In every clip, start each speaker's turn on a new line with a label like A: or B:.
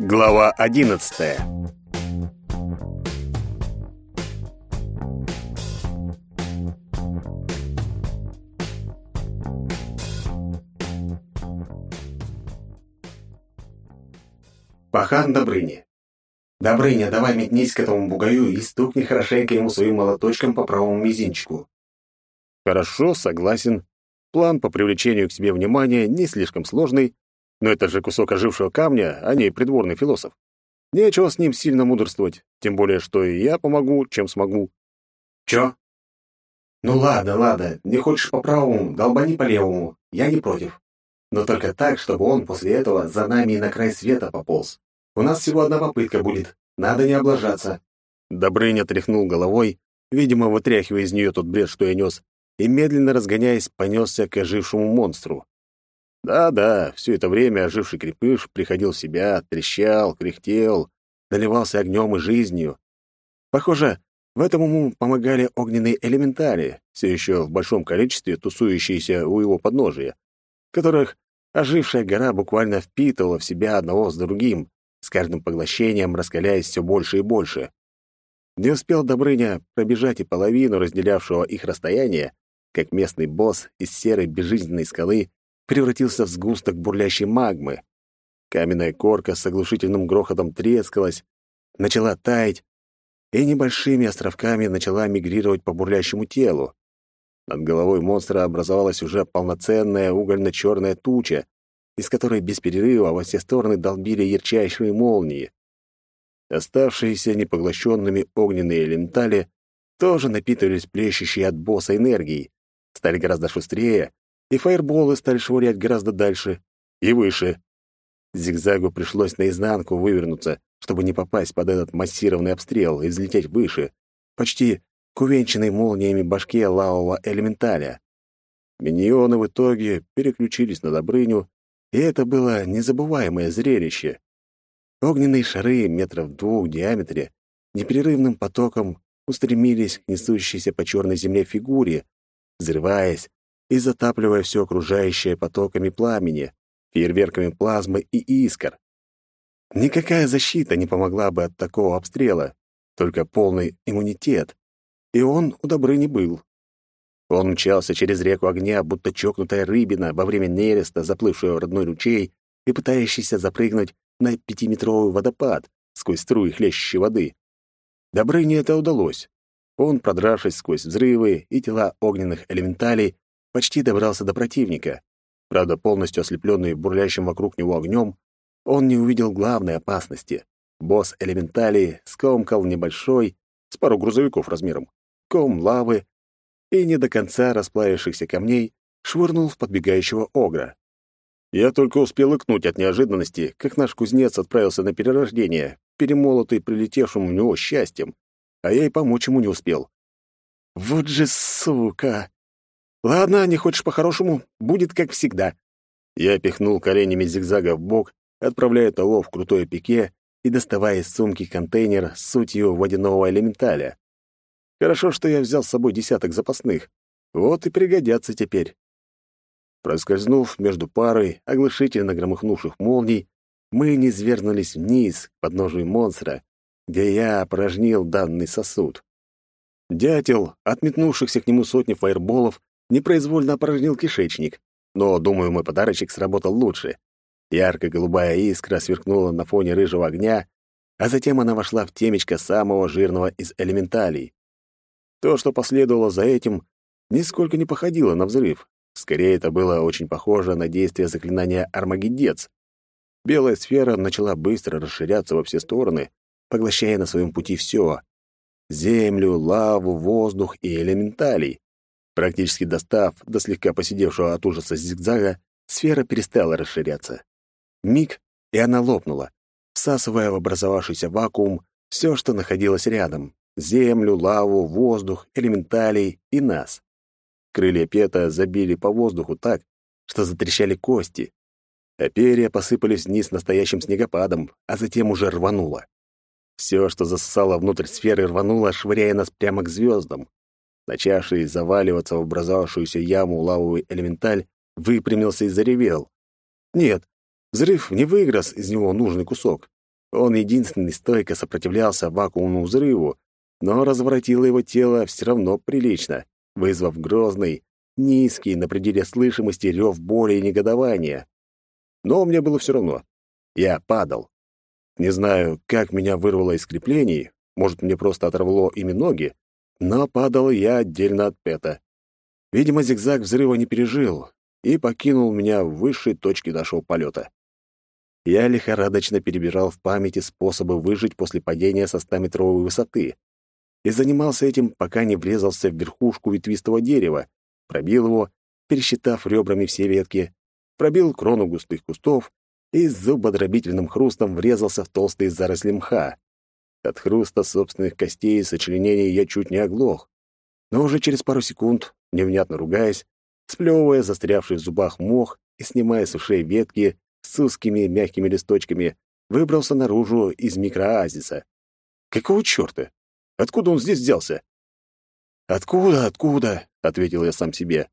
A: Глава одиннадцатая.
B: Пахан Добрыни. Добрыня, давай метнись к этому бугаю и стукни хорошенько ему своим молоточком по правому мизинчику.
A: Хорошо, согласен. План по привлечению к себе внимания не слишком сложный, но это же кусок ожившего камня, а не придворный философ. Нечего с ним сильно мудрствовать, тем более, что и я помогу, чем смогу.
B: Чё? Ну ладно, ладно, не хочешь по правому, долбани по левому, я не против. Но только так, чтобы он после этого за нами и на край света пополз. У нас всего одна попытка будет, надо не облажаться.
A: Добрыня тряхнул головой, видимо, вытряхивая из нее тот бред, что я нес, и, медленно разгоняясь, понесся к ожившему монстру. Да-да, все это время оживший крепыш приходил в себя, трещал, кряхтел, наливался огнем и жизнью. Похоже, в этом ему помогали огненные элементари, все еще в большом количестве тусующиеся у его подножия, которых ожившая гора буквально впитывала в себя одного с другим, с каждым поглощением раскаляясь все больше и больше. Не успел Добрыня пробежать и половину разделявшего их расстояния, как местный босс из серой безжизненной скалы превратился в сгусток бурлящей магмы. Каменная корка с оглушительным грохотом трескалась, начала таять и небольшими островками начала мигрировать по бурлящему телу. Над головой монстра образовалась уже полноценная угольно-черная туча, из которой без перерыва во все стороны долбили ярчайшие молнии. Оставшиеся непоглощенными огненные элементали тоже напитывались плещущей от босса энергией, стали гораздо шустрее, и фаерболы стали швырять гораздо дальше и выше. Зигзагу пришлось наизнанку вывернуться, чтобы не попасть под этот массированный обстрел и взлететь выше, почти к увенчанной молниями башке лавового элементаля. Миньоны в итоге переключились на Добрыню, и это было незабываемое зрелище. Огненные шары метров двух в диаметре непрерывным потоком устремились к несущейся по черной земле фигуре, взрываясь и затапливая все окружающее потоками пламени, фейерверками плазмы и искр. Никакая защита не помогла бы от такого обстрела, только полный иммунитет, и он у Добрыни был. Он мчался через реку огня, будто чокнутая рыбина во время нереста, заплывшая в родной ручей и пытающаяся запрыгнуть на пятиметровый водопад сквозь струи хлещущей воды. Добрыне это удалось. Он, продравшись сквозь взрывы и тела огненных элементалей, почти добрался до противника. Правда, полностью ослепленный бурлящим вокруг него огнем, он не увидел главной опасности. Босс элементалей скомкал небольшой, с пару грузовиков размером, ком лавы и не до конца расплавившихся камней швырнул в подбегающего огра. Я только успел икнуть от неожиданности, как наш кузнец отправился на перерождение, перемолотый прилетевшим в него счастьем, а я и помочь ему не успел. «Вот же сука!» «Ладно, не хочешь по-хорошему, будет как всегда». Я пихнул коленями зигзага в бок, отправляя того в крутое пике и доставая из сумки контейнер с сутью водяного элементаля. Хорошо, что я взял с собой десяток запасных. Вот и пригодятся теперь. Проскользнув между парой оглушительно громыхнувших молний, мы низвергнулись вниз, к подножию монстра, где я опорожнил данный сосуд. Дятел, отметнувшихся к нему сотни фаерболов, непроизвольно опорожнил кишечник, но, думаю, мой подарочек сработал лучше. Ярко-голубая искра сверкнула на фоне рыжего огня, а затем она вошла в темечко самого жирного из элементалей. То, что последовало за этим, нисколько не походило на взрыв. Скорее, это было очень похоже на действие заклинания «Армагеддец». Белая сфера начала быстро расширяться во все стороны, поглощая на своем пути все — землю, лаву, воздух и элементалей. Практически достав до слегка посидевшего от ужаса зигзага, сфера перестала расширяться. Миг, и она лопнула, всасывая в образовавшийся вакуум все, что находилось рядом — землю, лаву, воздух, элементалей и нас. Крылья Пета забили по воздуху так, что затрещали кости, а перья посыпались вниз настоящим снегопадом, а затем уже рвануло. Все, что засосало внутрь сферы, рвануло, швыряя нас прямо к звездам. Начавший заваливаться в образовавшуюся яму лавовый элементаль выпрямился и заревел. Нет, взрыв не выгрыз из него нужный кусок. Он единственный стойко сопротивлялся вакуумному взрыву, но разворотило его тело все равно прилично, вызвав грозный, низкий на пределе слышимости рев боли и негодования. Но мне было все равно. Я падал. Не знаю, как меня вырвало из креплений, может, мне просто оторвало ими ноги, но падал я отдельно от Пета. Видимо, зигзаг взрыва не пережил и покинул меня в высшей точке нашего полета. Я лихорадочно перебирал в памяти способы выжить после падения со 100-метровой высоты и занимался этим, пока не врезался в верхушку ветвистого дерева, пробил его, пересчитав ребрами все ветки, пробил крону густых кустов и с зубодробительным хрустом врезался в толстые заросли мха. От хруста собственных костей и сочленений я чуть не оглох. Но уже через пару секунд, невнятно ругаясь, сплевывая застрявший в зубах мох и снимая с ушей ветки с узкими мягкими листочками, выбрался наружу из микроазиса. Какого чёрта? Откуда он здесь взялся? «Откуда, откуда?» — ответил я сам себе.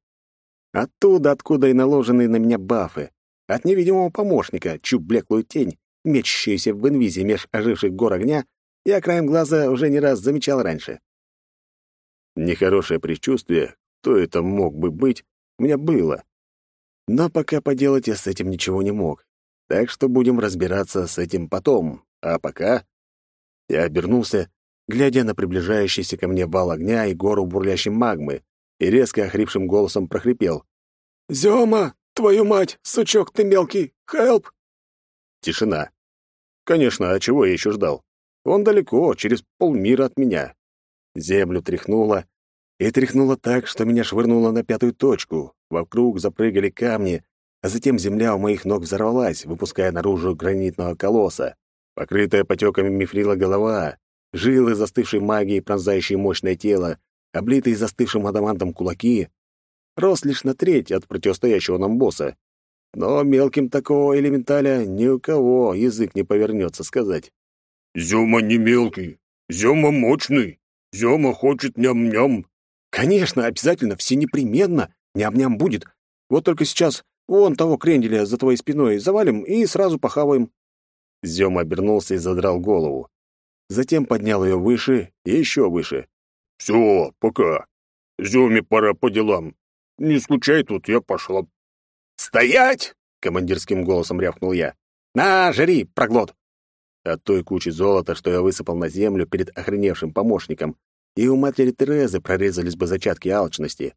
A: «Оттуда, откуда и наложенные на меня бафы. От невидимого помощника, чью блеклую тень, мечущуюся в инвизе меж оживших гор огня, я краем глаза уже не раз замечал раньше. Нехорошее предчувствие, кто это мог бы быть, у меня было. Но пока поделать я с этим ничего не мог. Так что будем разбираться с этим потом. А пока... Я обернулся, глядя на приближающийся ко мне вал огня и гору бурлящей магмы, и резко охрипшим голосом прохрипел. «Зёма, твою мать, сучок ты мелкий! Хелп!» Тишина. Конечно, а чего я еще ждал? Он далеко, через полмира от меня. Землю тряхнуло, и тряхнуло так, что меня швырнуло на пятую точку. Вокруг запрыгали камни, а затем земля у моих ног взорвалась, выпуская наружу гранитного колосса. Покрытая потеками мифрила голова, жилы застывшей магии, пронзающие мощное тело, облитые застывшим адамантом кулаки. Рост лишь на треть от противостоящего нам босса. Но мелким такого элементаля ни у кого язык не повернется сказать.
C: «Зёма не мелкий, Зёма мощный, Зёма хочет ням-ням».
A: «Конечно, обязательно, все непременно, ням-ням будет. Вот только сейчас вон того кренделя за твоей спиной завалим и сразу похаваем». Зёма обернулся и задрал голову. Затем поднял ее выше и еще выше.
C: «Все, пока. Зёме пора по делам. Не скучай тут, я пошла».
A: «Стоять!» — командирским голосом рявкнул я. «На, жри, проглот!» От той кучи золота, что я высыпал на землю перед охреневшим помощником, и у матери Терезы прорезались бы зачатки алчности.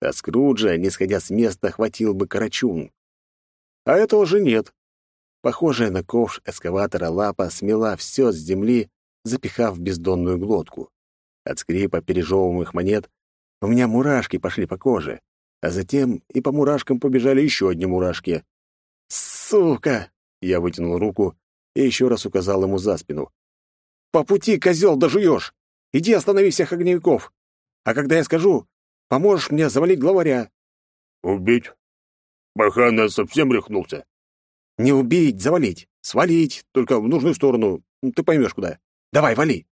A: А Скруджа, не сходя с места, хватил бы карачун. А этого уже нет. Похожая на ковш эскаватора лапа смела все с земли, запихав в бездонную глотку. От скрипа пережевываемых монет у меня мурашки пошли по коже, а затем и по мурашкам побежали еще одни мурашки. «Сука!» — я вытянул руку и еще раз указал ему за спину. «По пути, козел, дожуешь! Иди останови всех огневиков! А когда я скажу, поможешь мне завалить главаря!»
C: «Убить? Бахана совсем рехнулся?»
A: «Не убить, завалить. Свалить, только в нужную сторону. Ты поймешь, куда. Давай, вали!»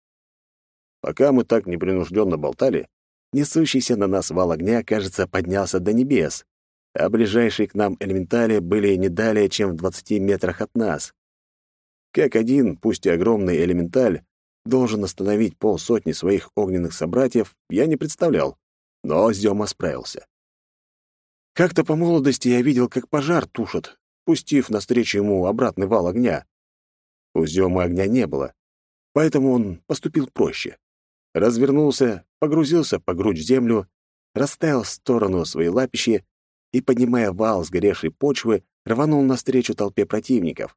A: Пока мы так непринужденно болтали, несущийся на нас вал огня, кажется, поднялся до небес, а ближайшие к нам элементали были не далее, чем в двадцати метрах от нас. Как один, пусть и огромный элементаль, должен остановить полсотни своих огненных собратьев, я не представлял, но Зёма справился. Как-то по молодости я видел, как пожар тушат, пустив навстречу ему обратный вал огня. У Зёмы огня не было, поэтому он поступил проще. Развернулся, погрузился по грудь в землю, расставил в сторону свои лапищи и, поднимая вал сгоревшей почвы, рванул навстречу толпе противников.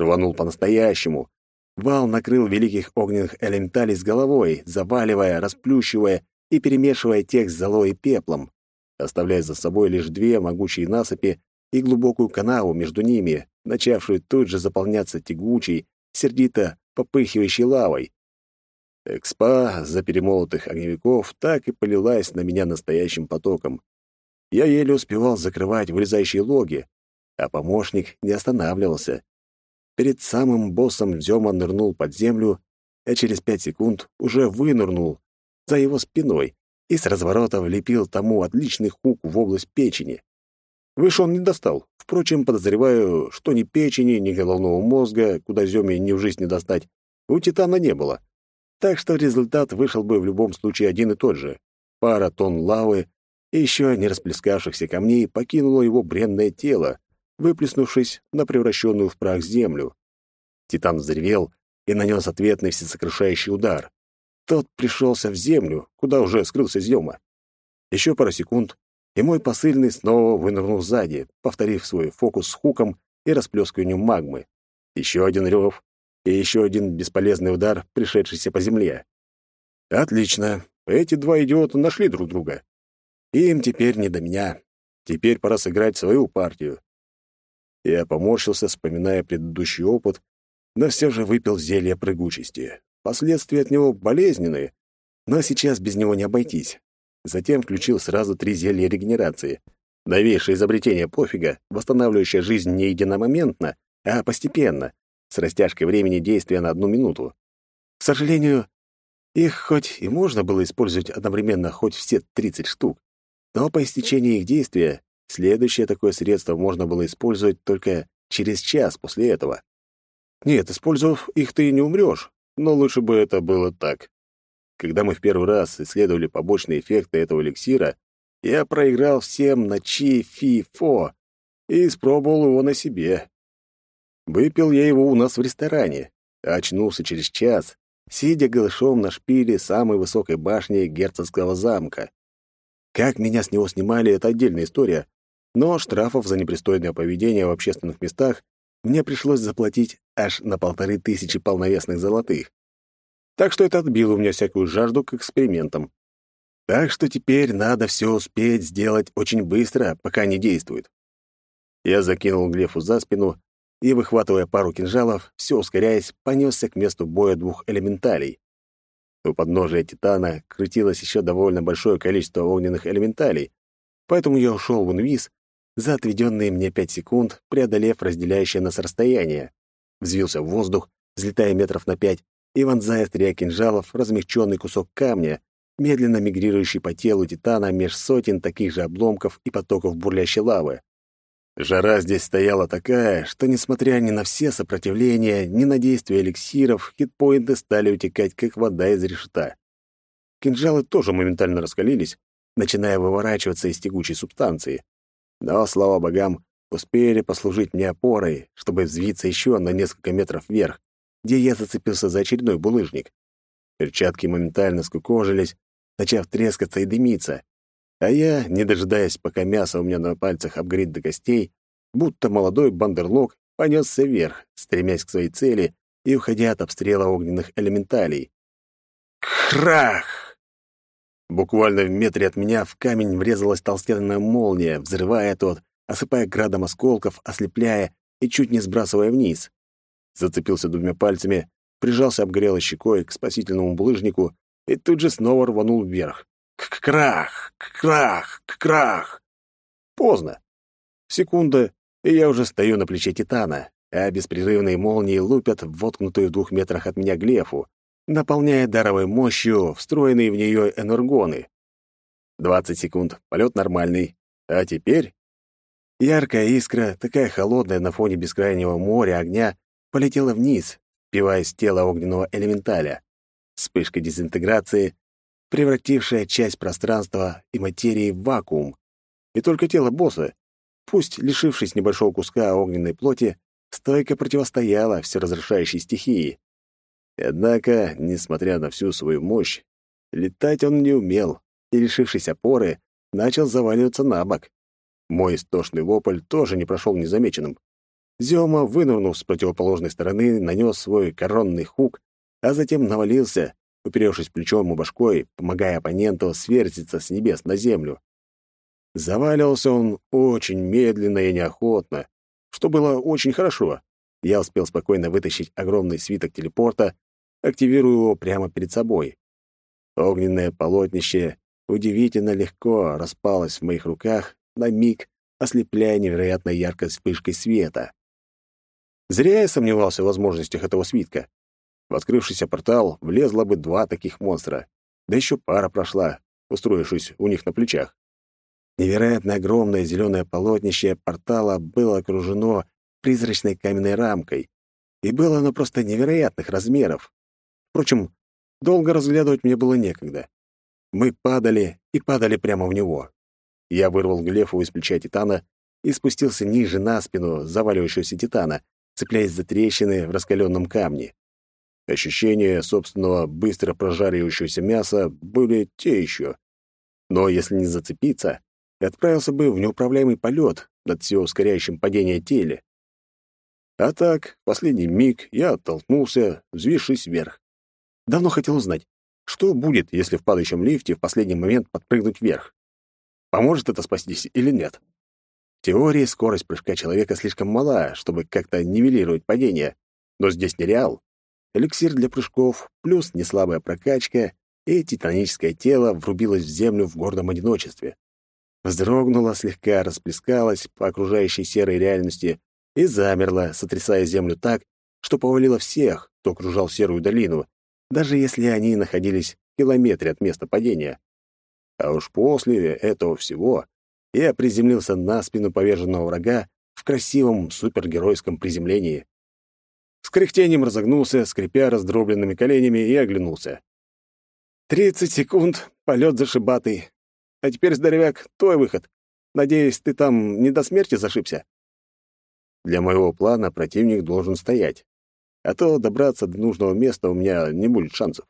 A: Рванул по-настоящему. Вал накрыл великих огненных элементалей с головой, заваливая, расплющивая и перемешивая тех с золой и пеплом, оставляя за собой лишь две могучие насыпи и глубокую канаву между ними, начавшую тут же заполняться тягучей, сердито попыхивающей лавой. Экспа за перемолотых огневиков так и полилась на меня настоящим потоком. Я еле успевал закрывать вылезающие логи, а помощник не останавливался. Перед самым боссом Зёма нырнул под землю, а через пять секунд уже вынырнул за его спиной и с разворота влепил тому отличный хук в область печени. Выше он не достал. Впрочем, подозреваю, что ни печени, ни головного мозга, куда Зёме ни в жизнь не достать, у Титана не было. Так что результат вышел бы в любом случае один и тот же. Пара тонн лавы и еще не расплескавшихся камней покинуло его бренное тело, выплеснувшись на превращенную в прах землю. Титан взревел и нанес ответный всесокрушающий удар. Тот пришелся в землю, куда уже скрылся Зёма. Еще пара секунд, и мой посыльный снова вынырнул сзади, повторив свой фокус с хуком и расплескиванием магмы. Еще один рев и еще один бесполезный удар, пришедшийся по земле. Отлично. Эти два идиота нашли друг друга. Им теперь не до меня. Теперь пора сыграть свою партию. Я поморщился, вспоминая предыдущий опыт, но все же выпил зелье прыгучести. Последствия от него болезненные, но сейчас без него не обойтись. Затем включил сразу три зелья регенерации. Новейшее изобретение пофига, восстанавливающее жизнь не единомоментно, а постепенно, с растяжкой времени действия на одну минуту. К сожалению, их хоть и можно было использовать одновременно хоть все 30 штук, но по истечении их действия следующее такое средство можно было использовать только через час после этого. Нет, использовав их, ты не умрешь, но лучше бы это было так. Когда мы в первый раз исследовали побочные эффекты этого эликсира, я проиграл всем на чи-фи-фо и испробовал его на себе. Выпил я его у нас в ресторане, очнулся через час, сидя голышом на шпиле самой высокой башни герцогского замка. Как меня с него снимали, это отдельная история, но штрафов за непристойное поведение в общественных местах мне пришлось заплатить аж на полторы тысячи полновесных золотых так что это отбило у меня всякую жажду к экспериментам. Так что теперь надо все успеть сделать очень быстро, пока не действует. Я закинул Глефу за спину и, выхватывая пару кинжалов, все ускоряясь, понесся к месту боя двух элементалей. У подножия Титана крутилось еще довольно большое количество огненных элементалей, поэтому я ушел в инвиз за отведенные мне пять секунд, преодолев разделяющее нас расстояние. Взвился в воздух, взлетая метров на пять, и вонзая стрия кинжалов размягченный кусок камня, медленно мигрирующий по телу титана меж сотен таких же обломков и потоков бурлящей лавы. Жара здесь стояла такая, что, несмотря ни на все сопротивления, ни на действия эликсиров, хитпоинты стали утекать, как вода из решета. Кинжалы тоже моментально раскалились, начиная выворачиваться из тягучей субстанции. Но, слава богам, успели послужить мне опорой, чтобы взвиться еще на несколько метров вверх, где я зацепился за очередной булыжник. Перчатки моментально скукожились, начав трескаться и дымиться, а я, не дожидаясь, пока мясо у меня на пальцах обгорит до костей, будто молодой бандерлог понесся вверх, стремясь к своей цели и уходя от обстрела огненных элементалей. Крах! Буквально в метре от меня в камень врезалась толстенная молния, взрывая тот, осыпая градом осколков, ослепляя и чуть не сбрасывая вниз зацепился двумя пальцами, прижался обгорелой щекой к спасительному булыжнику и тут же снова рванул вверх. Крах! Крах! Крах! Поздно. Секунда, и я уже стою на плече Титана, а беспрерывные молнии лупят в воткнутую в двух метрах от меня глефу, наполняя даровой мощью встроенные в нее энергоны. Двадцать секунд, полет нормальный. А теперь... Яркая искра, такая холодная на фоне бескрайнего моря огня, полетела вниз, впиваясь тело огненного элементаля. Вспышка дезинтеграции, превратившая часть пространства и материи в вакуум. И только тело босса, пусть лишившись небольшого куска огненной плоти, стойко противостояло всеразрешающей стихии. Однако, несмотря на всю свою мощь, летать он не умел и, лишившись опоры, начал заваливаться на бок. Мой истошный вопль тоже не прошел незамеченным. Зёма, вынырнув с противоположной стороны, нанес свой коронный хук, а затем навалился, уперевшись плечом и башкой, помогая оппоненту сверзиться с небес на землю. Заваливался он очень медленно и неохотно, что было очень хорошо. Я успел спокойно вытащить огромный свиток телепорта, активируя его прямо перед собой. Огненное полотнище удивительно легко распалось в моих руках на миг, ослепляя невероятно яркой вспышкой света. Зря я сомневался в возможностях этого свитка. В открывшийся портал влезло бы два таких монстра, да еще пара прошла, устроившись у них на плечах. Невероятно огромное зеленое полотнище портала было окружено призрачной каменной рамкой, и было оно просто невероятных размеров. Впрочем, долго разглядывать мне было некогда. Мы падали и падали прямо в него. Я вырвал глефу из плеча Титана и спустился ниже на спину заваливающегося Титана, цепляясь за трещины в раскаленном камне. Ощущения собственного быстро прожаривающегося мяса были те еще. Но если не зацепиться, отправился бы в неуправляемый полет над все ускоряющим падение теле. А так, в последний миг я оттолкнулся, взвившись вверх. Давно хотел узнать, что будет, если в падающем лифте в последний момент подпрыгнуть вверх. Поможет это спастись или нет? В теории скорость прыжка человека слишком мала, чтобы как-то нивелировать падение, но здесь нереал. Эликсир для прыжков, плюс неслабая прокачка, и титаническое тело врубилось в землю в гордом одиночестве вздрогнула, слегка расплескалась по окружающей серой реальности и замерла, сотрясая землю так, что повалило всех, кто окружал серую долину, даже если они находились в километре от места падения. А уж после этого всего я приземлился на спину поверженного врага в красивом супергеройском приземлении. С кряхтением разогнулся, скрипя раздробленными коленями, и оглянулся. «Тридцать секунд, полет зашибатый. А теперь, здоровяк, твой выход. Надеюсь, ты там не до смерти зашибся?» Для моего плана противник должен стоять. А то добраться до нужного места у меня не будет шансов.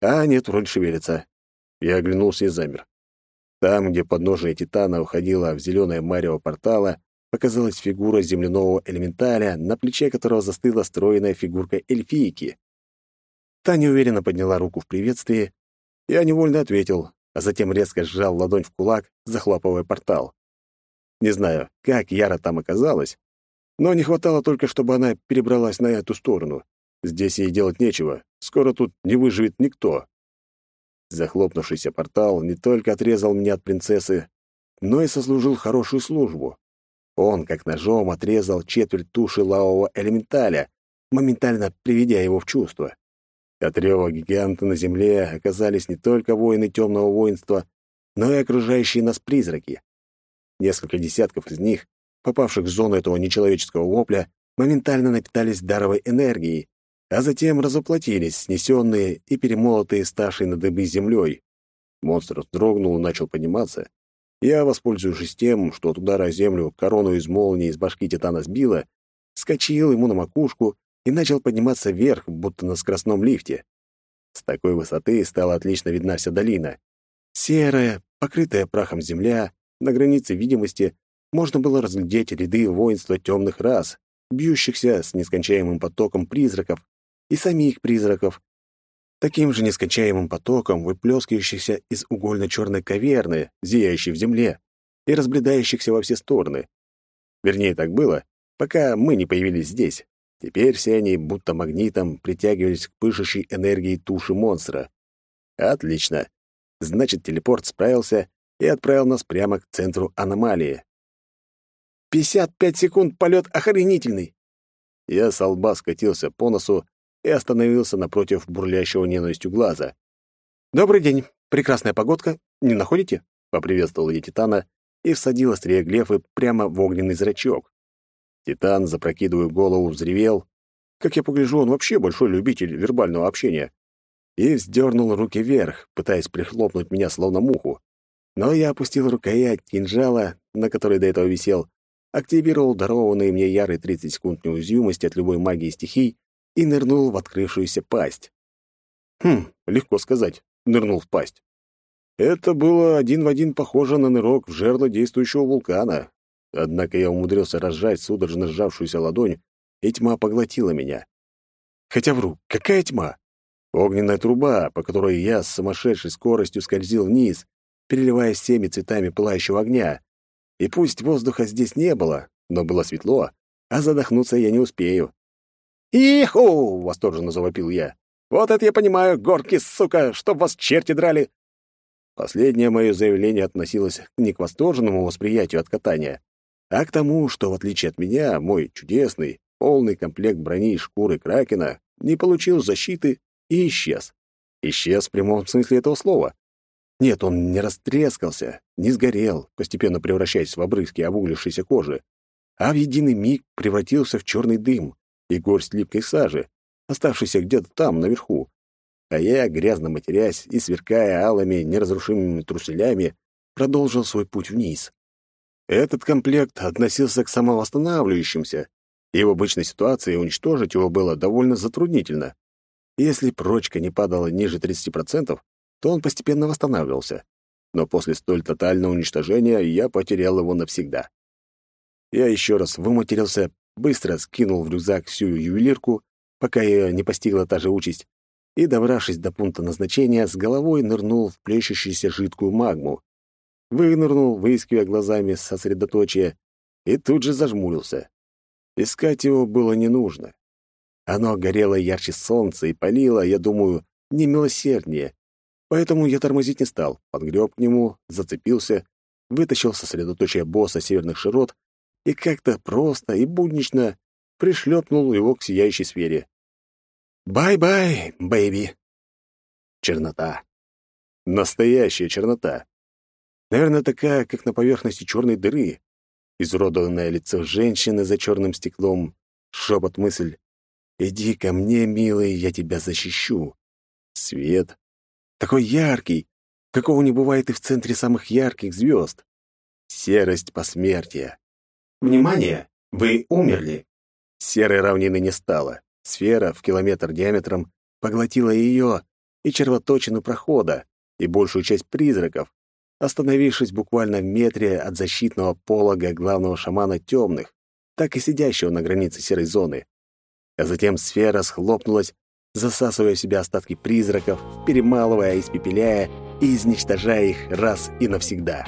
A: А нет, вроде шевелится. Я оглянулся и замер. Там, где подножие Титана уходило в зеленое марево портала, показалась фигура земляного элементаля, на плече которого застыла стройная фигурка эльфийки. Та неуверенно подняла руку в приветствии. Я невольно ответил, а затем резко сжал ладонь в кулак, захлопывая портал. Не знаю, как Яра там оказалась, но не хватало только, чтобы она перебралась на эту сторону. Здесь ей делать нечего, скоро тут не выживет никто. Захлопнувшийся портал не только отрезал меня от принцессы, но и сослужил хорошую службу. Он, как ножом, отрезал четверть туши лавового элементаля, моментально приведя его в чувство. От рева гиганта на земле оказались не только воины темного воинства, но и окружающие нас призраки. Несколько десятков из них, попавших в зону этого нечеловеческого вопля, моментально напитались даровой энергией, а затем разоплотились, снесенные и перемолотые ставшей на дыбы землей. Монстр вздрогнул и начал подниматься. Я, воспользовавшись тем, что от удара землю корону из молнии из башки Титана сбила, скочил ему на макушку и начал подниматься вверх, будто на скоростном лифте. С такой высоты стала отлично видна вся долина. Серая, покрытая прахом земля, на границе видимости можно было разглядеть ряды воинства темных рас, бьющихся с нескончаемым потоком призраков и самих призраков, таким же нескончаемым потоком выплескивающихся из угольно-черной каверны, зияющей в земле, и разбредающихся во все стороны. Вернее, так было, пока мы не появились здесь. Теперь все они будто магнитом притягивались к пышущей энергии туши монстра. Отлично. Значит, телепорт справился и отправил нас прямо к центру аномалии. «Пятьдесят пять секунд полет охренительный!» Я с лба скатился по носу и остановился напротив бурлящего ненавистью глаза. «Добрый день. Прекрасная погодка. Не находите?» — поприветствовал я Титана и всадил острие глефы прямо в огненный зрачок. Титан, запрокидывая голову, взревел. Как я погляжу, он вообще большой любитель вербального общения. И вздернул руки вверх, пытаясь прихлопнуть меня словно муху. Но я опустил рукоять кинжала, на которой до этого висел, активировал дарованные мне ярые 30 секунд неуязвимости от любой магии стихий и нырнул в открывшуюся пасть. Хм, легко сказать, нырнул в пасть. Это было один в один похоже на нырок в жерло действующего вулкана, Однако я умудрился разжать судорожно сжавшуюся ладонь, и тьма поглотила меня. Хотя вру, какая тьма? Огненная труба, по которой я с сумасшедшей скоростью скользил вниз, переливаясь всеми цветами пылающего огня. И пусть воздуха здесь не было, но было светло, а задохнуться я не успею. «Иху!» — восторженно завопил я. «Вот это я понимаю, горки, сука, чтоб вас черти драли!» Последнее мое заявление относилось не к восторженному восприятию от катания, а к тому, что, в отличие от меня, мой чудесный, полный комплект брони и шкуры Кракена не получил защиты и исчез. Исчез в прямом смысле этого слова. Нет, он не растрескался, не сгорел, постепенно превращаясь в обрызки обуглившейся кожи, а в единый миг превратился в черный дым и горсть липкой сажи, оставшейся где-то там, наверху. А я, грязно матерясь и сверкая алыми неразрушимыми труселями, продолжил свой путь вниз. Этот комплект относился к самовосстанавливающимся, и в обычной ситуации уничтожить его было довольно затруднительно. Если прочка не падала ниже 30%, то он постепенно восстанавливался. Но после столь тотального уничтожения я потерял его навсегда. Я еще раз выматерился, быстро скинул в рюкзак всю ювелирку, пока ее не постигла та же участь, и, добравшись до пункта назначения, с головой нырнул в плещущуюся жидкую магму. Вынырнул, выискивая глазами сосредоточие, и тут же зажмурился. Искать его было не нужно. Оно горело ярче солнца и палило, я думаю, немилосерднее. Поэтому я тормозить не стал, подгреб к нему, зацепился, вытащил сосредоточие босса северных широт и как-то просто и буднично пришлепнул его к сияющей сфере. «Bye-bye, baby!» Чернота. Настоящая чернота. Наверное, такая, как на поверхности черной дыры. Изуродованное лицо женщины за черным стеклом, шепот мысль «Иди ко мне, милый, я тебя защищу». Свет. Такой яркий, какого не бывает и в центре самых ярких звезд. Серость посмертия.
B: Внимание! Вы умерли.
A: Серой равнины не стало. Сфера в километр диаметром поглотила ее и червоточину прохода, и большую часть призраков, остановившись буквально в метре от защитного полога главного шамана темных, так и сидящего на границе серой зоны. А затем сфера схлопнулась, засасывая в себя остатки призраков, перемалывая, испепеляя и изничтожая их раз и навсегда.